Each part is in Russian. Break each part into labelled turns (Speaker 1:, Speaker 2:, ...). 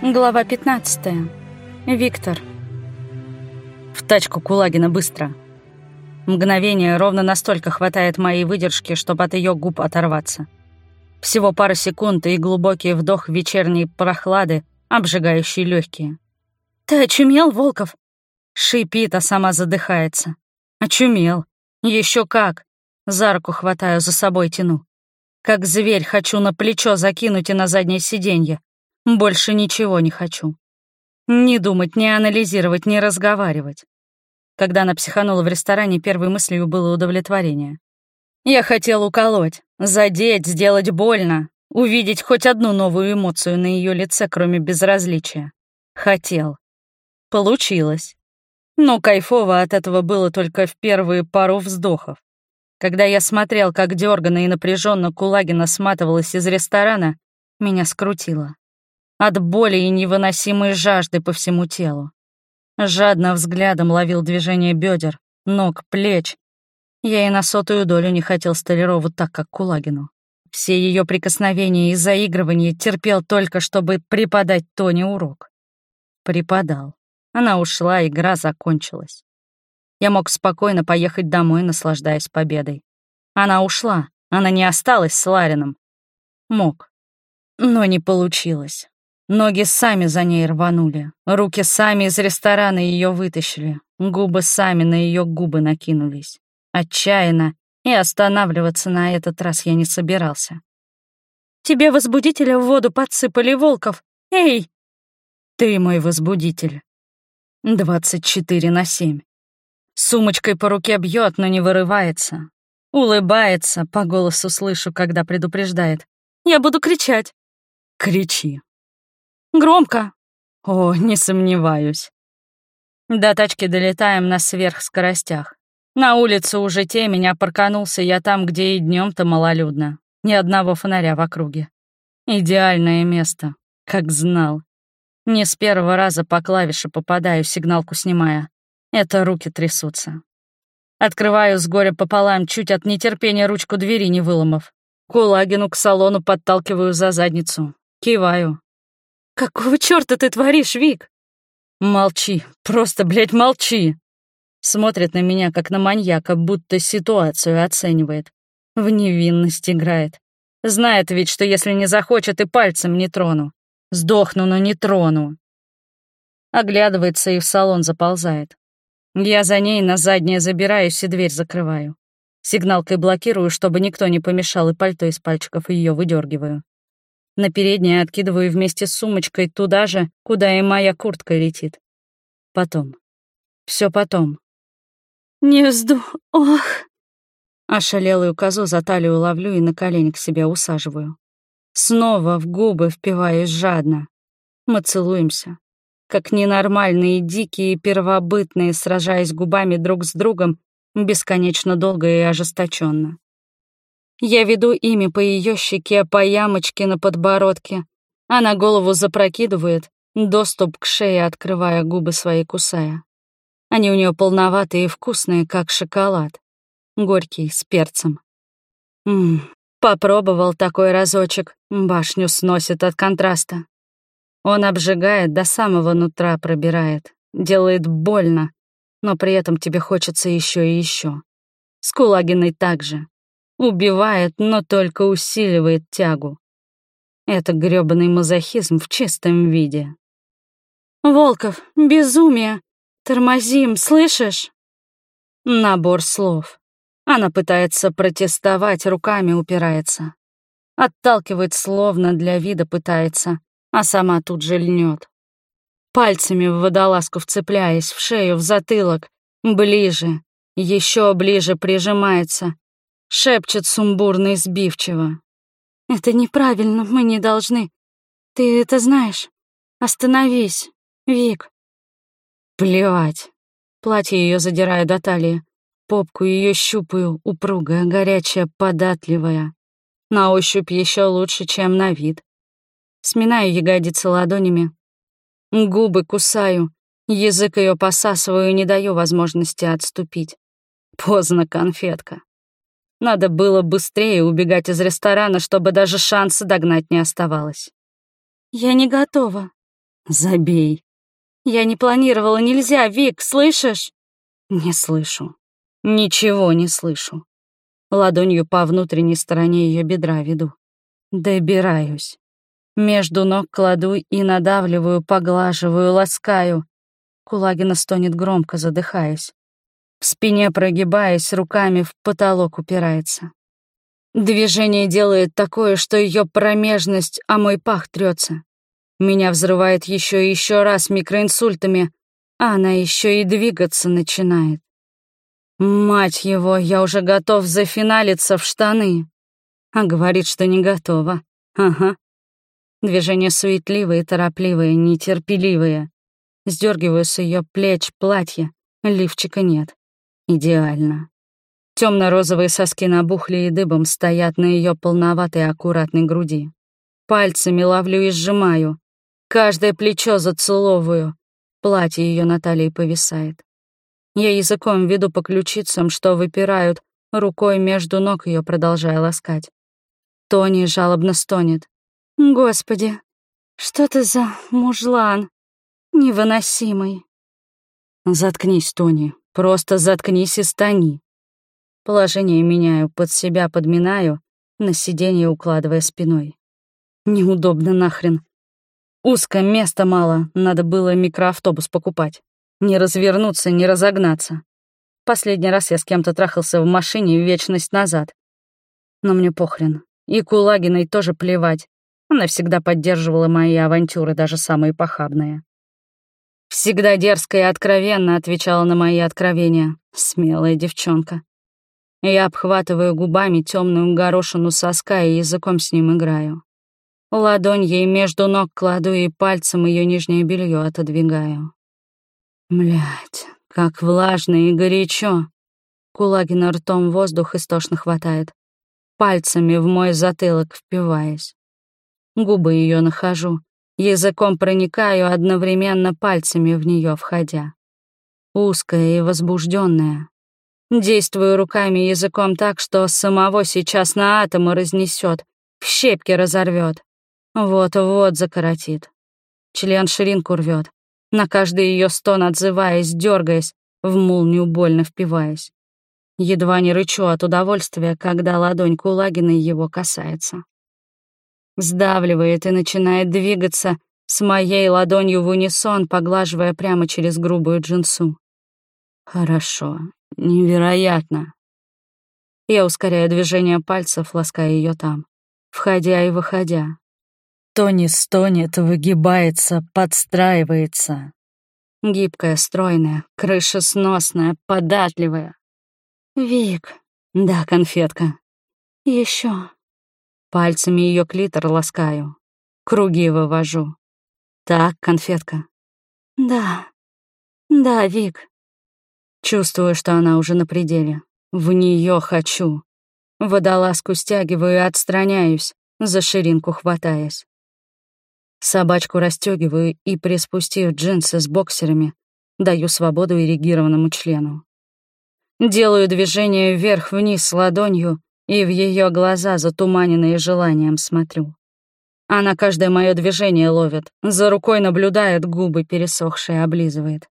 Speaker 1: Глава 15. Виктор.
Speaker 2: В тачку Кулагина быстро. Мгновение ровно настолько хватает моей выдержки, чтобы от ее губ оторваться. Всего пара секунд и глубокий вдох вечерней прохлады, обжигающий легкие.
Speaker 1: «Ты очумел, Волков?»
Speaker 2: Шипит, а сама задыхается. Очумел. Еще как. За руку хватаю, за собой тяну. Как зверь хочу на плечо закинуть и на заднее сиденье. Больше ничего не хочу. Не думать, не анализировать, не разговаривать. Когда она психанула в ресторане, первой мыслью было удовлетворение. Я хотел уколоть, задеть, сделать больно, увидеть хоть одну новую эмоцию на ее лице, кроме безразличия. Хотел. Получилось. Но кайфово от этого было только в первые пару вздохов. Когда я смотрел, как дёрганно и напряженно Кулагина сматывалась из ресторана, меня скрутило от боли и невыносимой жажды по всему телу. Жадно взглядом ловил движение бедер, ног, плеч. Я и на сотую долю не хотел Столярову так, как Кулагину. Все ее прикосновения и заигрывания терпел только, чтобы преподать Тоне урок. Преподал. Она ушла, игра закончилась. Я мог спокойно поехать домой, наслаждаясь победой. Она ушла, она не осталась с Ларином. Мог. Но не получилось. Ноги сами за ней рванули, руки сами из ресторана ее вытащили, губы сами на ее губы накинулись. Отчаянно, и останавливаться на этот раз я не собирался.
Speaker 1: «Тебе возбудителя в воду подсыпали, Волков! Эй!»
Speaker 2: «Ты мой возбудитель. 24 на 7. Сумочкой по руке бьет, но не вырывается. Улыбается, по голосу слышу, когда предупреждает.
Speaker 1: «Я буду кричать».
Speaker 2: «Кричи,
Speaker 1: Громко.
Speaker 2: О, не сомневаюсь. До тачки долетаем на сверхскоростях. На улице уже темень, а парканулся я там, где и днем то малолюдно. Ни одного фонаря в округе. Идеальное место, как знал. Не с первого раза по клавише попадаю, сигналку снимая. Это руки трясутся. Открываю с горя пополам, чуть от нетерпения ручку двери не выломав. Кулагину к салону подталкиваю за задницу. Киваю.
Speaker 1: «Какого чёрта ты творишь, Вик?»
Speaker 2: «Молчи, просто, блядь, молчи!» Смотрит на меня, как на маньяка, будто ситуацию оценивает. В невинность играет. Знает ведь, что если не захочет, и пальцем не трону. Сдохну, но не трону. Оглядывается и в салон заползает. Я за ней на заднее забираюсь и дверь закрываю. Сигналкой блокирую, чтобы никто не помешал, и пальто из пальчиков ее выдергиваю. На переднее откидываю вместе с сумочкой туда же, куда и моя куртка летит. Потом. Все потом.
Speaker 1: «Не сду... Ох!»
Speaker 2: Ошалелую козу за талию ловлю и на колени к себе усаживаю. Снова в губы впиваюсь жадно. Мы целуемся. Как ненормальные, дикие первобытные, сражаясь губами друг с другом, бесконечно долго и ожесточенно. Я веду ими по ее щеке, по ямочке на подбородке. Она голову запрокидывает, доступ к шее открывая, губы свои кусая. Они у нее полноватые и вкусные, как шоколад. Горький, с перцем. Ммм, попробовал такой разочек, башню сносит от контраста. Он обжигает, до самого нутра пробирает, делает больно, но при этом тебе хочется еще и еще. С Кулагиной также. Убивает, но только усиливает тягу. Это грёбаный мазохизм в чистом виде.
Speaker 1: «Волков, безумие! Тормозим, слышишь?»
Speaker 2: Набор слов. Она пытается протестовать, руками упирается. Отталкивает словно для вида пытается, а сама тут же льнет. Пальцами в водолазку вцепляясь, в шею, в затылок, ближе, еще ближе прижимается, Шепчет сумбурно и сбивчиво.
Speaker 1: «Это неправильно, мы не должны. Ты это знаешь. Остановись, Вик».
Speaker 2: Плевать. Платье ее задираю до талии. Попку ее щупаю, упругая, горячая, податливая. На ощупь еще лучше, чем на вид. Сминаю ягодицы ладонями. Губы кусаю, язык ее посасываю и не даю возможности отступить. Поздно, конфетка. Надо было быстрее убегать из ресторана, чтобы даже шанса догнать не оставалось.
Speaker 1: «Я не готова».
Speaker 2: Забей.
Speaker 1: Я не планировала, нельзя, Вик, слышишь?
Speaker 2: Не слышу. Ничего не слышу. Ладонью по внутренней стороне ее бедра веду. Добираюсь. Между ног кладу и надавливаю, поглаживаю, ласкаю. Кулагина стонет громко, задыхаясь. В спине прогибаясь, руками в потолок упирается. Движение делает такое, что ее промежность, а мой пах трется. Меня взрывает еще и еще раз микроинсультами, а она еще и двигаться начинает. Мать его, я уже готов зафиналиться в штаны. А говорит, что не готова. Ага. Движения суетливые, торопливые, нетерпеливые. Сдергиваю с ее плеч платье, лифчика нет. Идеально. Темно-розовые соски набухли и дыбом стоят на ее полноватой аккуратной груди. Пальцами ловлю и сжимаю. Каждое плечо зацеловываю. Платье ее на талии повисает. Я языком веду по ключицам, что выпирают, рукой между ног ее продолжая ласкать. Тони жалобно стонет. «Господи, что ты за мужлан? Невыносимый». «Заткнись, Тони, просто заткнись и стани». Положение меняю, под себя подминаю, на сиденье укладывая спиной. Неудобно нахрен. Узко, места мало, надо было микроавтобус покупать. Не развернуться, не разогнаться. Последний раз я с кем-то трахался в машине вечность назад. Но мне похрен. И Кулагиной тоже плевать. Она всегда поддерживала мои авантюры, даже самые похабные. Всегда дерзко и откровенно отвечала на мои откровения. Смелая девчонка. Я обхватываю губами темную горошину соска и языком с ним играю. Ладонь ей между ног кладу и пальцем ее нижнее белье отодвигаю. Блять, как влажно и горячо. Кулагина ртом воздух истошно хватает, пальцами в мой затылок впиваясь. Губы ее нахожу, языком проникаю, одновременно пальцами в нее входя. Узкая и возбужденная, Действую руками и языком так, что самого сейчас на атомы разнесет, в щепки разорвет. Вот-вот закоротит. Член ширинку рвет, на каждый ее стон отзываясь, дергаясь, в молнию больно впиваясь. Едва не рычу от удовольствия, когда ладонь Кулагиной его касается. Сдавливает и начинает двигаться с моей ладонью в унисон, поглаживая прямо через грубую джинсу. Хорошо, Невероятно. Я ускоряю движение пальцев, лаская ее там, входя и выходя. Тони стонет, выгибается, подстраивается. Гибкая, стройная, крышесносная, податливая. Вик. Да, конфетка. Еще. Пальцами ее клитор ласкаю. Круги вывожу. Так, конфетка. Да. Да, Вик. Чувствую, что она уже на пределе. В нее хочу. Водолазку стягиваю и отстраняюсь, за ширинку хватаясь. Собачку расстегиваю и, приспустив джинсы с боксерами, даю свободу эрегированному члену. Делаю движение вверх-вниз ладонью и в ее глаза, затуманенные желанием, смотрю. Она каждое мое движение ловит, за рукой наблюдает, губы пересохшие облизывает.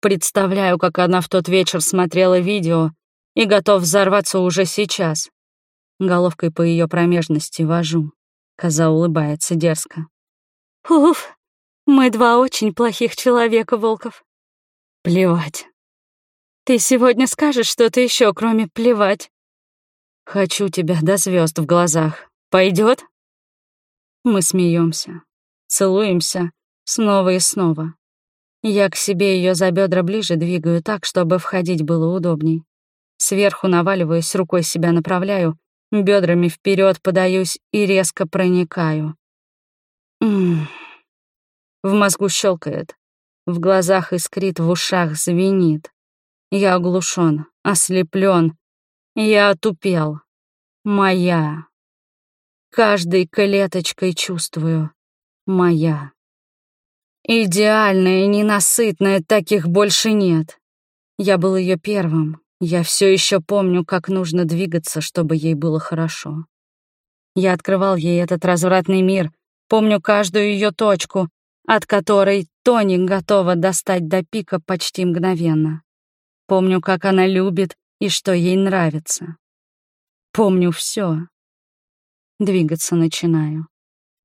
Speaker 2: Представляю, как она в тот вечер смотрела видео и готов взорваться уже сейчас. Головкой по ее промежности вожу. Коза улыбается дерзко.
Speaker 1: «Уф, мы два очень плохих человека, Волков».
Speaker 2: «Плевать».
Speaker 1: «Ты сегодня скажешь что-то еще, кроме плевать?»
Speaker 2: «Хочу тебя до звезд в глазах. Пойдет? Мы смеемся, целуемся снова и снова. Я к себе ее за бедра ближе двигаю так, чтобы входить было удобней. Сверху наваливаюсь, рукой себя направляю, бедрами вперед подаюсь и резко проникаю. В мозгу щелкает, в глазах искрит, в ушах звенит. Я оглушен, ослеплен, я отупел. Моя. Каждой клеточкой чувствую. Моя. Идеальная, ненасытная, таких больше нет. Я был ее первым. Я все еще помню, как нужно двигаться, чтобы ей было хорошо. Я открывал ей этот развратный мир, помню каждую ее точку, от которой Тони готова достать до пика почти мгновенно. Помню, как она любит и что ей нравится. Помню все. Двигаться начинаю.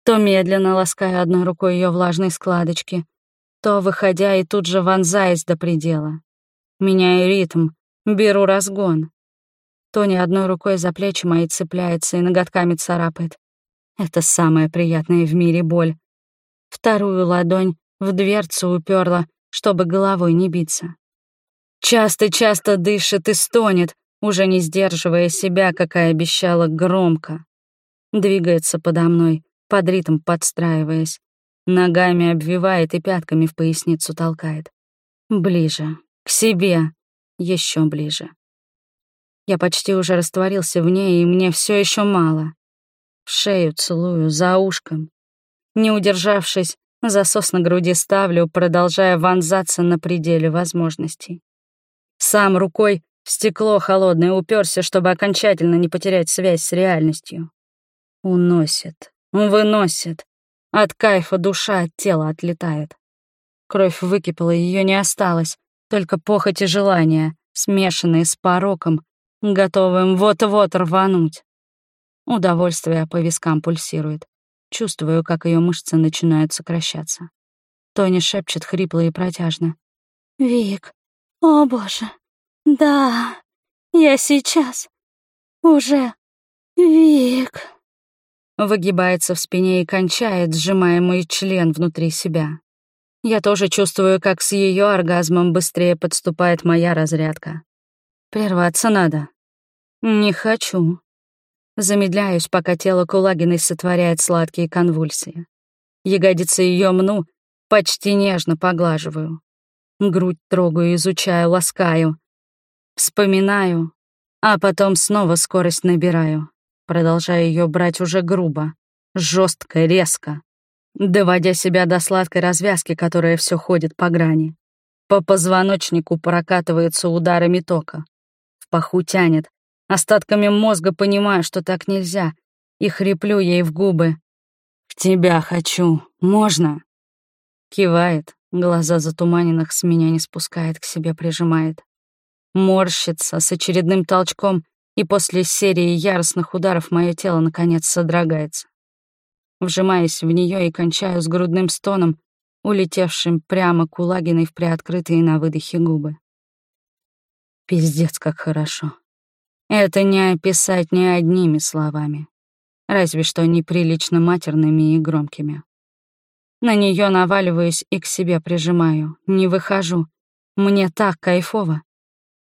Speaker 2: То медленно лаская одной рукой ее влажные складочки, то выходя и тут же вонзаясь до предела. Меняю ритм, беру разгон. Тони одной рукой за плечи мои цепляется и ноготками царапает. Это самая приятная в мире боль. Вторую ладонь в дверцу уперла, чтобы головой не биться. Часто-часто дышит и стонет, уже не сдерживая себя, как и обещала, громко. Двигается подо мной, под ритм подстраиваясь. Ногами обвивает и пятками в поясницу толкает. Ближе, к себе, еще ближе. Я почти уже растворился в ней, и мне все еще мало. В шею целую, за ушком. Не удержавшись, засос на груди ставлю, продолжая вонзаться на пределе возможностей. Сам рукой в стекло холодное уперся, чтобы окончательно не потерять связь с реальностью. Уносит, выносит. От кайфа душа от тела отлетает. Кровь выкипела, ее не осталось, только похоть и желание, смешанные с пороком, готовым вот-вот рвануть. Удовольствие по вискам пульсирует. Чувствую, как ее мышцы начинают сокращаться. Тони шепчет хрипло и протяжно.
Speaker 1: «Вик, о боже, да, я сейчас. Уже. Вик».
Speaker 2: Выгибается в спине и кончает, сжимая мой член внутри себя. Я тоже чувствую, как с ее оргазмом быстрее подступает моя разрядка. Прерваться надо. Не хочу. Замедляюсь, пока тело Кулагиной сотворяет сладкие конвульсии. Ягодицы ее мну, почти нежно поглаживаю. Грудь трогаю, изучаю, ласкаю. Вспоминаю, а потом снова скорость набираю, продолжая ее брать уже грубо, жестко, резко, доводя себя до сладкой развязки, которая все ходит по грани. По позвоночнику прокатывается ударами тока паху тянет. Остатками мозга понимаю, что так нельзя, и хриплю ей в губы. «В тебя хочу. Можно?» Кивает, глаза затуманенных с меня не спускает, к себе прижимает. Морщится с очередным толчком, и после серии яростных ударов мое тело наконец содрогается. Вжимаясь в нее и кончаю с грудным стоном, улетевшим прямо Кулагиной в приоткрытые на выдохе губы. Пиздец, как хорошо. Это не описать ни одними словами. Разве что неприлично матерными и громкими. На нее наваливаюсь и к себе прижимаю. Не выхожу. Мне так кайфово.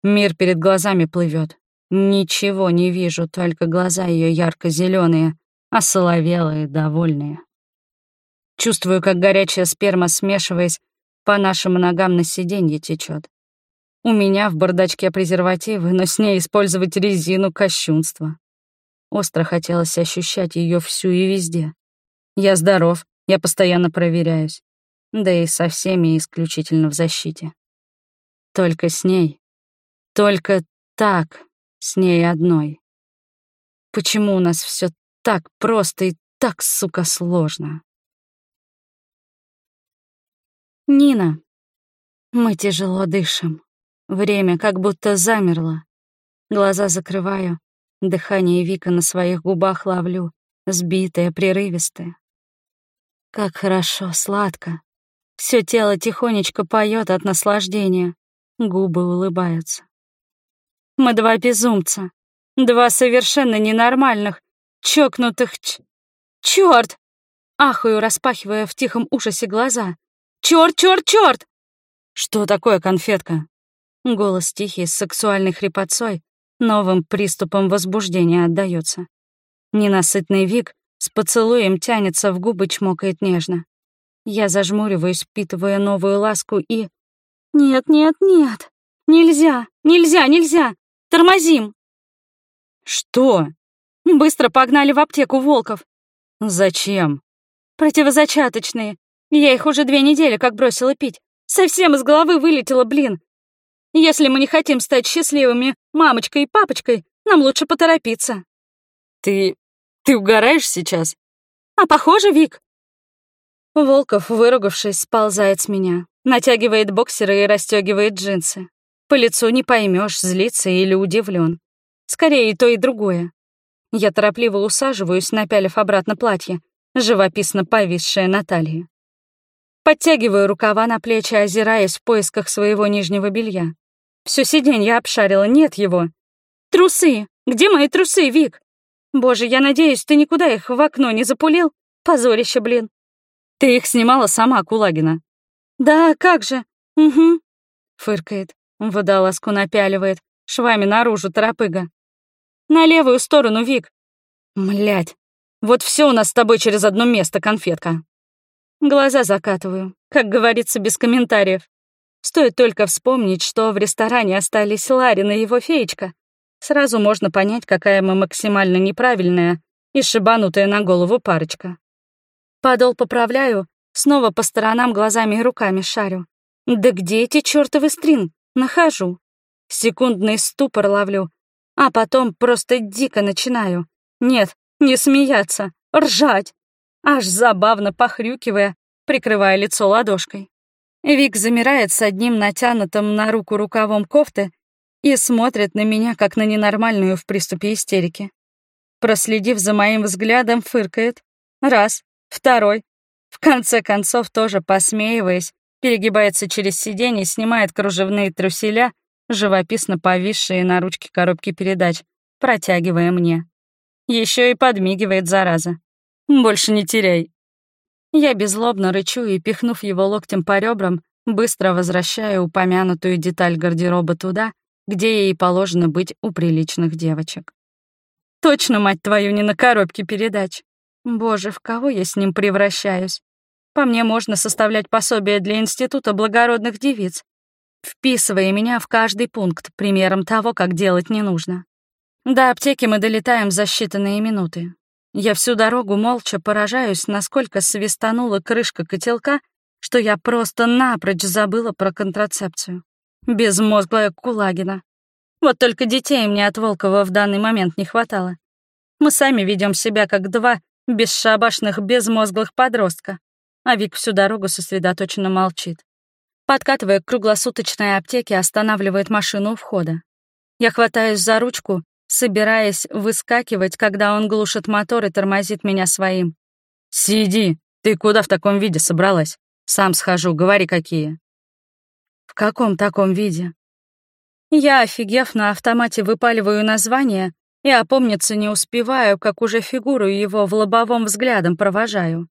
Speaker 2: Мир перед глазами плывет. Ничего не вижу, только глаза ее ярко-зеленые, осоловелые, довольные. Чувствую, как горячая сперма, смешиваясь, по нашим ногам на сиденье течет. У меня в бардачке презервативы, но с ней использовать резину — кощунство. Остро хотелось ощущать ее всю и везде. Я здоров, я постоянно проверяюсь. Да и со всеми исключительно в защите. Только с ней. Только так, с ней одной. Почему у нас все так просто и так, сука, сложно?
Speaker 1: Нина. Мы тяжело дышим. Время как будто замерло. Глаза закрываю, дыхание Вика на своих губах ловлю, сбитое, прерывистое. Как хорошо, сладко. Все тело тихонечко поет от наслаждения, губы улыбаются. Мы два безумца, два совершенно ненормальных, чокнутых ч... Чёрт! Ахаю, распахивая в тихом ужасе глаза. Чёрт, чёрт, чёрт!
Speaker 2: Что такое конфетка? Голос тихий, с сексуальной хрипотцой, новым приступом возбуждения отдаётся. Ненасытный Вик с поцелуем тянется в губы, чмокает нежно. Я зажмуриваюсь, впитывая новую ласку и... «Нет, нет, нет! Нельзя! Нельзя, нельзя! Тормозим!» «Что?»
Speaker 1: «Быстро погнали в аптеку Волков!»
Speaker 2: «Зачем?»
Speaker 1: «Противозачаточные. Я их уже две недели как бросила пить. Совсем из головы вылетело, блин. Если мы не хотим стать счастливыми мамочкой и папочкой, нам лучше поторопиться.
Speaker 2: Ты... ты угораешь сейчас?
Speaker 1: А похоже, Вик. Волков, выругавшись, сползает с меня, натягивает боксеры и расстегивает джинсы. По лицу не поймешь, злится или удивлен. Скорее и то, и другое. Я торопливо усаживаюсь, напялив обратно платье, живописно повисшее на талии. Подтягиваю рукава на плечи, озираясь в поисках своего нижнего белья. Всё сиденье обшарила, нет его. Трусы! Где мои трусы, Вик? Боже, я надеюсь, ты никуда их в окно не запулил? Позорище, блин.
Speaker 2: Ты их снимала сама, Кулагина.
Speaker 1: Да, как же? Угу.
Speaker 2: Фыркает, водолазку напяливает, швами наружу торопыга.
Speaker 1: На левую сторону, Вик.
Speaker 2: Млять, вот все у нас с тобой через одно место, конфетка.
Speaker 1: Глаза закатываю, как говорится, без комментариев. Стоит только вспомнить, что в ресторане остались Ларин и его феечка. Сразу можно понять, какая мы максимально неправильная и шибанутая на голову парочка. Подол поправляю, снова по сторонам глазами и руками шарю. Да где эти чёртовы стрин? Нахожу. Секундный ступор ловлю, а потом просто дико начинаю. Нет, не смеяться, ржать. Аж забавно похрюкивая, прикрывая лицо ладошкой. Вик замирает с одним натянутым на руку рукавом кофты и смотрит на меня, как на ненормальную в приступе истерики. Проследив за моим взглядом, фыркает. Раз, второй. В конце концов, тоже посмеиваясь, перегибается через сиденье, снимает кружевные труселя, живописно повисшие на ручке коробки передач, протягивая мне. Еще и подмигивает, зараза. Больше не теряй. Я беззлобно рычу и, пихнув его локтем по ребрам, быстро возвращаю упомянутую деталь гардероба туда, где ей положено быть у приличных девочек. Точно, мать твою, не на коробке передач. Боже, в кого я с ним превращаюсь? По мне можно составлять пособие для Института благородных девиц, вписывая меня в каждый пункт примером того, как делать не нужно. До аптеки мы долетаем за считанные минуты. Я всю дорогу молча поражаюсь, насколько свистанула крышка котелка, что я просто напрочь забыла про контрацепцию. Безмозглая Кулагина. Вот только детей мне от Волкова в данный момент не хватало. Мы сами ведем себя как два бесшабашных, безмозглых подростка, а Вик всю дорогу сосредоточенно молчит. Подкатывая к круглосуточной аптеке, останавливает машину у входа. Я хватаюсь за ручку собираясь выскакивать, когда он глушит мотор и тормозит меня своим.
Speaker 2: «Сиди! Ты куда в таком виде собралась? Сам схожу, говори, какие».
Speaker 1: «В каком таком виде?» Я, офигев, на автомате выпаливаю название и опомниться не успеваю, как уже фигуру его в лобовом взглядом провожаю.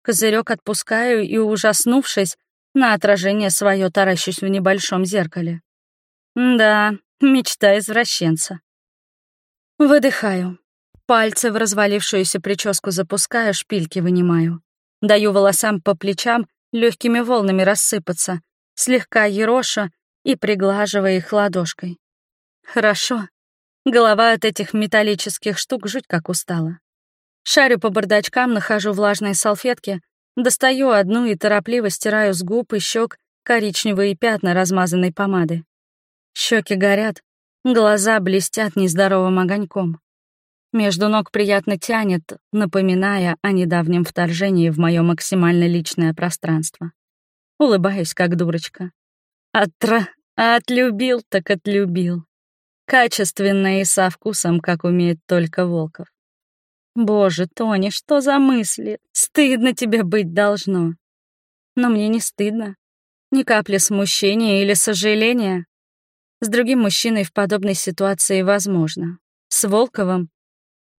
Speaker 1: Козырек отпускаю и, ужаснувшись, на отражение свое таращусь в небольшом зеркале. Да, мечта извращенца. Выдыхаю. Пальцы в развалившуюся прическу запускаю, шпильки вынимаю. Даю волосам по плечам легкими волнами рассыпаться, слегка ероша и приглаживая их ладошкой. Хорошо. Голова от этих металлических штук жуть как устала. Шарю по бардачкам, нахожу влажные салфетки, достаю одну и торопливо стираю с губ и щек коричневые пятна размазанной помады. Щеки горят, Глаза блестят нездоровым огоньком. Между ног приятно тянет, напоминая о недавнем вторжении в мое максимально личное пространство. Улыбаюсь, как дурочка. Отра... Отлюбил так отлюбил. Качественно и со вкусом, как умеет только Волков. Боже, Тони, что за мысли? Стыдно тебе быть должно. Но мне не стыдно. Ни капли смущения или сожаления. С другим мужчиной в подобной ситуации возможно. С Волковым.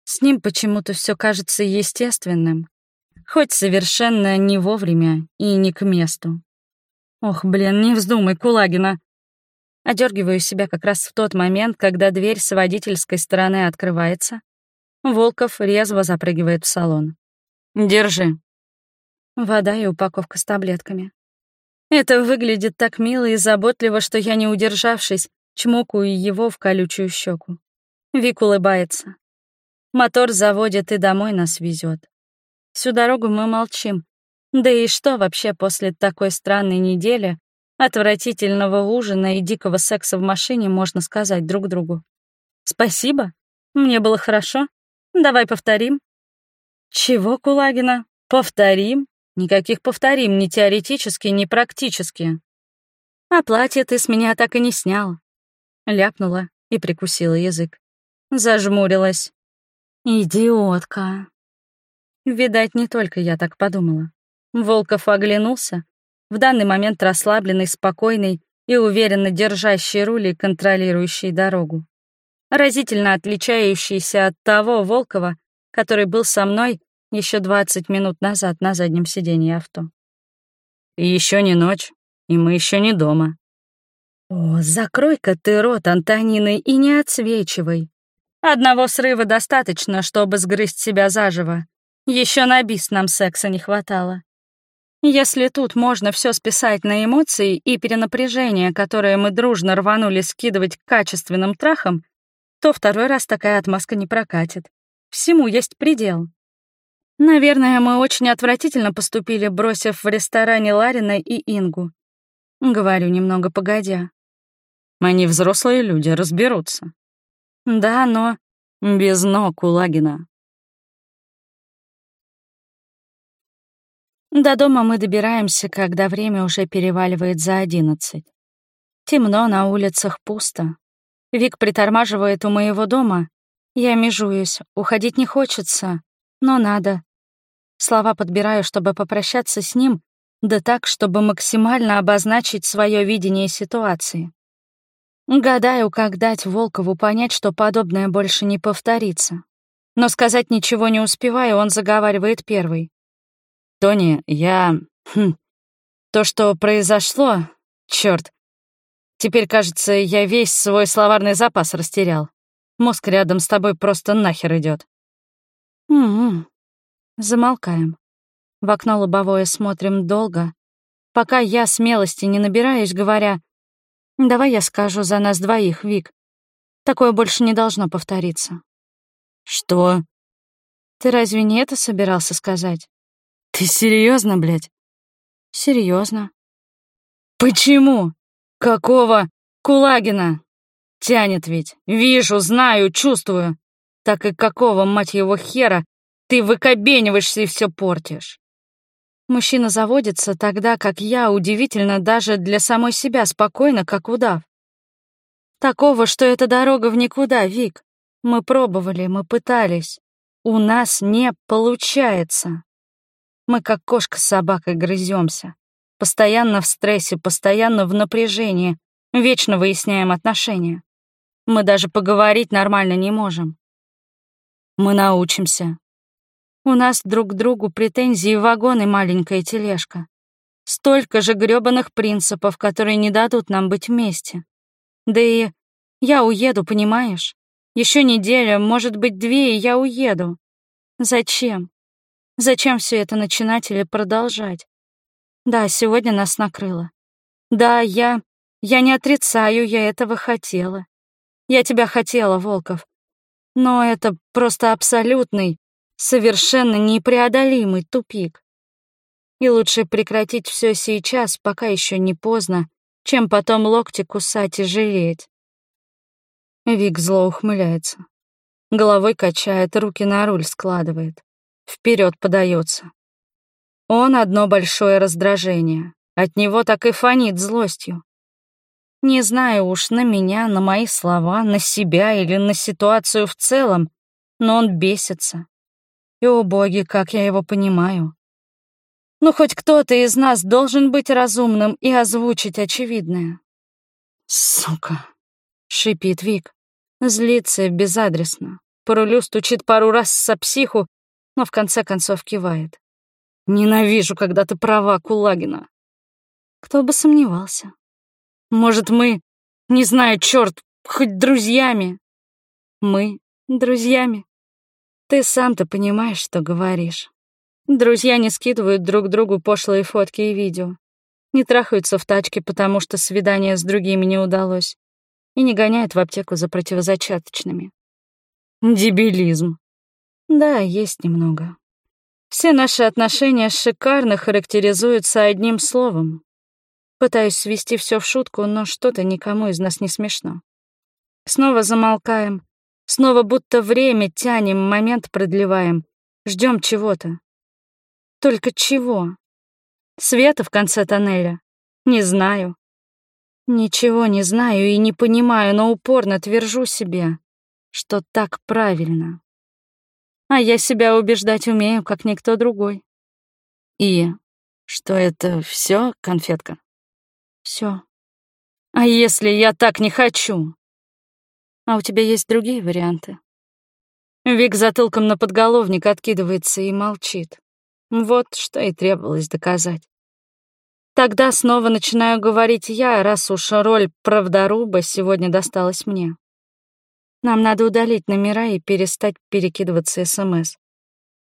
Speaker 1: С ним почему-то все кажется естественным. Хоть совершенно не вовремя и не к месту. Ох, блин, не вздумай, Кулагина. Одергиваю себя как раз в тот момент, когда дверь с водительской стороны открывается. Волков резво запрыгивает в салон.
Speaker 2: «Держи».
Speaker 1: Вода и упаковка с таблетками. Это выглядит так мило и заботливо, что я, не удержавшись, чмокаю его в колючую щеку. Вик улыбается. Мотор заводит и домой нас везет. Всю дорогу мы молчим. Да и что вообще после такой странной недели, отвратительного ужина и дикого секса в машине можно сказать друг другу? Спасибо. Мне было хорошо. Давай повторим. Чего, Кулагина? Повторим?
Speaker 2: Никаких повторим ни теоретически, ни практически. А платье ты с меня так и не снял. Ляпнула и прикусила язык. Зажмурилась. Идиотка. Видать, не только я так подумала. Волков оглянулся, в данный момент расслабленный, спокойный и уверенно держащий руль и контролирующий дорогу. Разительно отличающийся от того Волкова, который был со мной еще 20 минут назад на заднем сиденье авто. И еще не ночь, и мы еще не дома. О, закрой-ка ты рот, Антонины, и не отсвечивай. Одного срыва достаточно, чтобы сгрызть себя заживо. Еще на бис нам секса не хватало. Если тут можно все списать на эмоции и перенапряжение, которое мы дружно рванули скидывать качественным трахом, то второй раз такая отмазка не прокатит. Всему есть предел. Наверное, мы очень отвратительно поступили, бросив в ресторане Ларина и Ингу. Говорю немного погодя. Они взрослые люди, разберутся. Да, но... Без ног у Лагина. До дома мы добираемся, когда время уже переваливает за одиннадцать. Темно, на улицах пусто. Вик притормаживает у моего дома. Я межуюсь, уходить не хочется, но надо. Слова подбираю, чтобы попрощаться с ним, да так, чтобы максимально обозначить свое видение ситуации. Гадаю, как дать Волкову понять, что подобное больше не повторится. Но сказать ничего не успеваю, он заговаривает первый. «Тони, я... Хм, то, что произошло... Чёрт. Теперь, кажется, я весь свой словарный запас растерял. Мозг рядом с тобой просто нахер идёт. Угу. Замолкаем. В окно лобовое смотрим долго, пока я смелости не набираюсь, говоря, «Давай я скажу за нас двоих, Вик. Такое больше не должно повториться». «Что?» «Ты разве не это собирался сказать?» «Ты серьезно, блядь?» Серьезно. «Почему? Какого Кулагина?» «Тянет ведь. Вижу, знаю, чувствую. Так и какого, мать его, хера, ты выкобениваешься и все портишь. Мужчина заводится тогда, как я, удивительно даже для самой себя спокойно, как удав. Такого, что это дорога в никуда, Вик. Мы пробовали, мы пытались. У нас не получается. Мы как кошка с собакой грыземся. Постоянно в стрессе, постоянно в напряжении, вечно выясняем отношения. Мы даже поговорить нормально не можем. Мы научимся. У нас друг к другу претензии вагон и маленькая тележка. Столько же грёбаных принципов, которые не дадут нам быть вместе. Да и я уеду, понимаешь? Еще неделя, может быть, две, и я уеду. Зачем? Зачем все это начинать или продолжать? Да, сегодня нас накрыло. Да, я... Я не отрицаю, я этого хотела. Я тебя хотела, Волков. Но это просто абсолютный, Совершенно непреодолимый тупик. И лучше прекратить все сейчас, пока еще не поздно, чем потом локти кусать и жалеть. Вик зло ухмыляется. Головой качает, руки на руль складывает. Вперед подается. Он одно большое раздражение. От него так и фонит злостью. Не знаю уж на меня, на мои слова, на себя или на ситуацию в целом, но он бесится. И, о боги, как я его понимаю. Ну, хоть кто-то из нас должен быть разумным и озвучить очевидное. «Сука!» — шипит Вик. Злится безадресно. По рулю стучит пару раз со психу, но в конце концов кивает. «Ненавижу, когда ты права, Кулагина». Кто бы сомневался. Может, мы, не знаю, черт, хоть друзьями. Мы друзьями. Ты сам-то понимаешь, что говоришь. Друзья не скидывают друг другу пошлые фотки и видео. Не трахаются в тачке, потому что свидание с другими не удалось. И не гоняют в аптеку за противозачаточными. Дебилизм. Да, есть немного. Все наши отношения шикарно характеризуются одним словом. Пытаюсь свести все в шутку, но что-то никому из нас не смешно. Снова замолкаем, Снова будто время тянем, момент продлеваем, ждем чего-то. Только чего?
Speaker 1: Света в конце тоннеля? Не знаю. Ничего не знаю и не понимаю, но упорно твержу себе, что так правильно. А я себя убеждать умею, как никто другой.
Speaker 2: И что это все, конфетка?
Speaker 1: Все. А если я так не хочу? А у тебя есть другие варианты? Вик затылком на подголовник откидывается и молчит. Вот что и требовалось доказать. Тогда снова начинаю говорить я, раз уж роль правдоруба сегодня досталась мне. Нам надо удалить номера и перестать перекидываться СМС.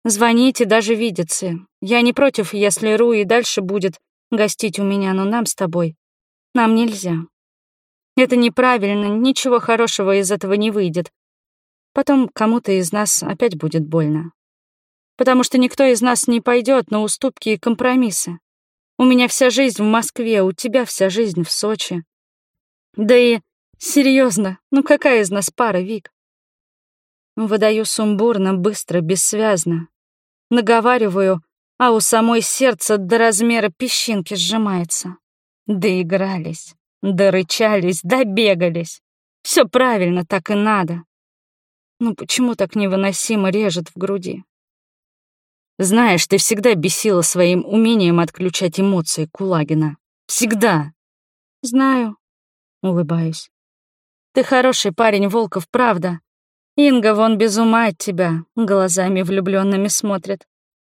Speaker 1: Звонить и даже видеться. Я не против, если Ру и дальше будет гостить у меня, но нам с тобой. Нам нельзя. Это неправильно, ничего хорошего из этого не выйдет. Потом кому-то из нас опять будет больно. Потому что никто из нас не пойдет на уступки и компромиссы. У меня вся жизнь в Москве, у тебя вся жизнь в Сочи. Да и серьезно, ну какая из нас пара, Вик? Выдаю сумбурно, быстро, бессвязно. Наговариваю, а у самой сердце до размера песчинки сжимается. Доигрались, дорычались, добегались. Все правильно, так и надо. Ну почему так невыносимо режет в груди? Знаешь, ты всегда бесила своим умением отключать эмоции Кулагина. Всегда. Знаю. Улыбаюсь. Ты хороший парень, Волков, правда. Инга вон без ума от тебя, глазами влюбленными смотрит.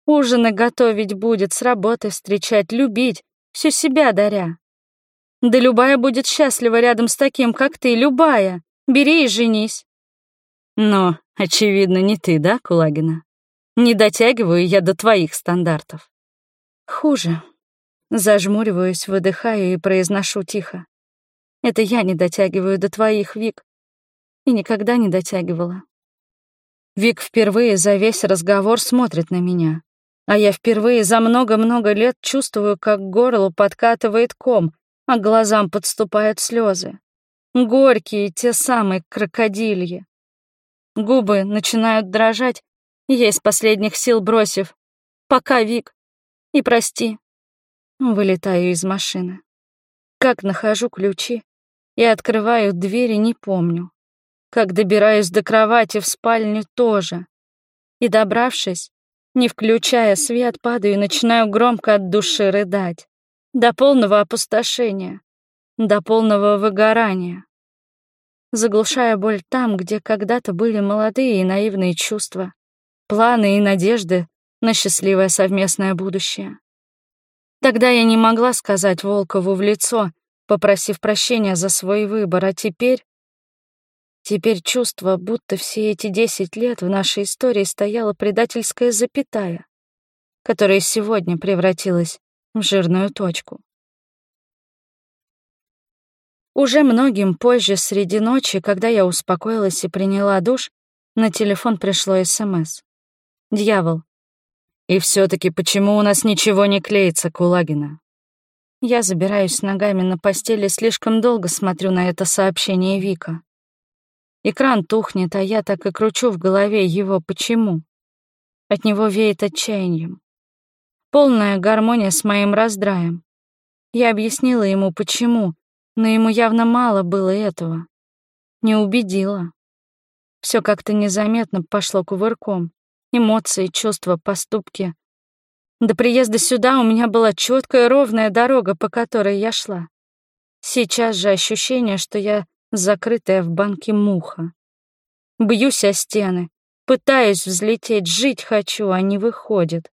Speaker 1: Ужины готовить будет, с работы встречать, любить, всю себя даря. Да любая будет счастлива рядом с таким, как ты, любая. Бери и женись. Но, очевидно, не ты, да, Кулагина? Не дотягиваю я до твоих стандартов. Хуже. Зажмуриваюсь, выдыхаю и произношу тихо. Это я не дотягиваю до твоих, Вик. И никогда не дотягивала. Вик впервые за весь разговор смотрит на меня. А я впервые за много-много лет чувствую, как горло подкатывает ком, а глазам подступают слезы. Горькие, те самые крокодильи. Губы начинают дрожать, я из последних сил бросив. «Пока, Вик. И прости». Вылетаю из машины. Как нахожу ключи и открываю двери, не помню. Как добираюсь до кровати в спальню тоже. И добравшись, не включая свет, падаю и начинаю громко от души рыдать. До полного опустошения. До полного выгорания заглушая боль там, где когда-то были молодые и наивные чувства, планы и надежды на счастливое совместное будущее. Тогда я не могла сказать Волкову в лицо, попросив прощения за свой выбор, а теперь... Теперь чувство, будто все эти десять лет в нашей истории стояла предательская запятая, которая сегодня превратилась в жирную точку. Уже многим позже, среди ночи, когда я успокоилась и приняла душ, на телефон пришло СМС. «Дьявол». «И все таки почему у нас ничего не клеится, Кулагина?» Я забираюсь ногами на постели, слишком долго смотрю на это сообщение Вика. Экран тухнет, а я так и кручу в голове его «почему?». От него веет отчаянием. Полная гармония с моим раздраем. Я объяснила ему, почему, но ему явно мало было этого. Не убедила. Все как-то незаметно пошло кувырком. Эмоции, чувства, поступки. До приезда сюда у меня была четкая ровная дорога, по которой я шла. Сейчас же ощущение, что я закрытая в банке муха. Бьюсь о стены, пытаюсь взлететь, жить хочу, а не выходит.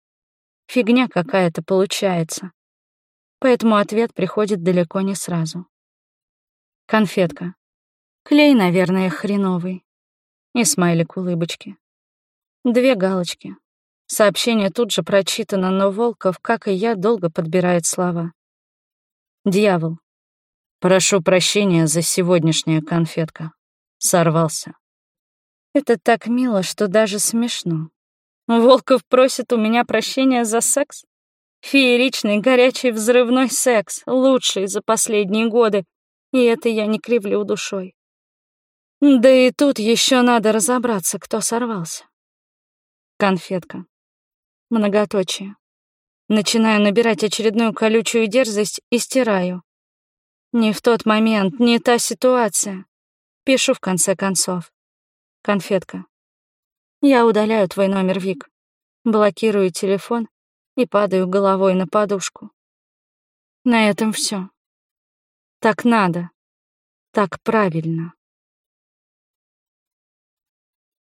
Speaker 1: Фигня какая-то получается. Поэтому ответ приходит далеко не сразу. Конфетка. Клей, наверное, хреновый. И смайлик улыбочки. Две галочки. Сообщение тут же прочитано, но Волков, как и я, долго подбирает слова. Дьявол. Прошу прощения за сегодняшняя конфетка. Сорвался. Это так мило, что даже смешно. Волков просит у меня прощения за секс? Фееричный, горячий, взрывной секс, лучший за последние годы, и это я не кривлю душой. Да и тут еще надо разобраться, кто сорвался. Конфетка. Многоточие. Начинаю набирать очередную колючую дерзость и стираю. Не в тот момент, не та ситуация. Пишу в конце концов. Конфетка. Я удаляю твой номер, Вик. Блокирую телефон и падаю головой на подушку. На этом все. Так надо. Так правильно.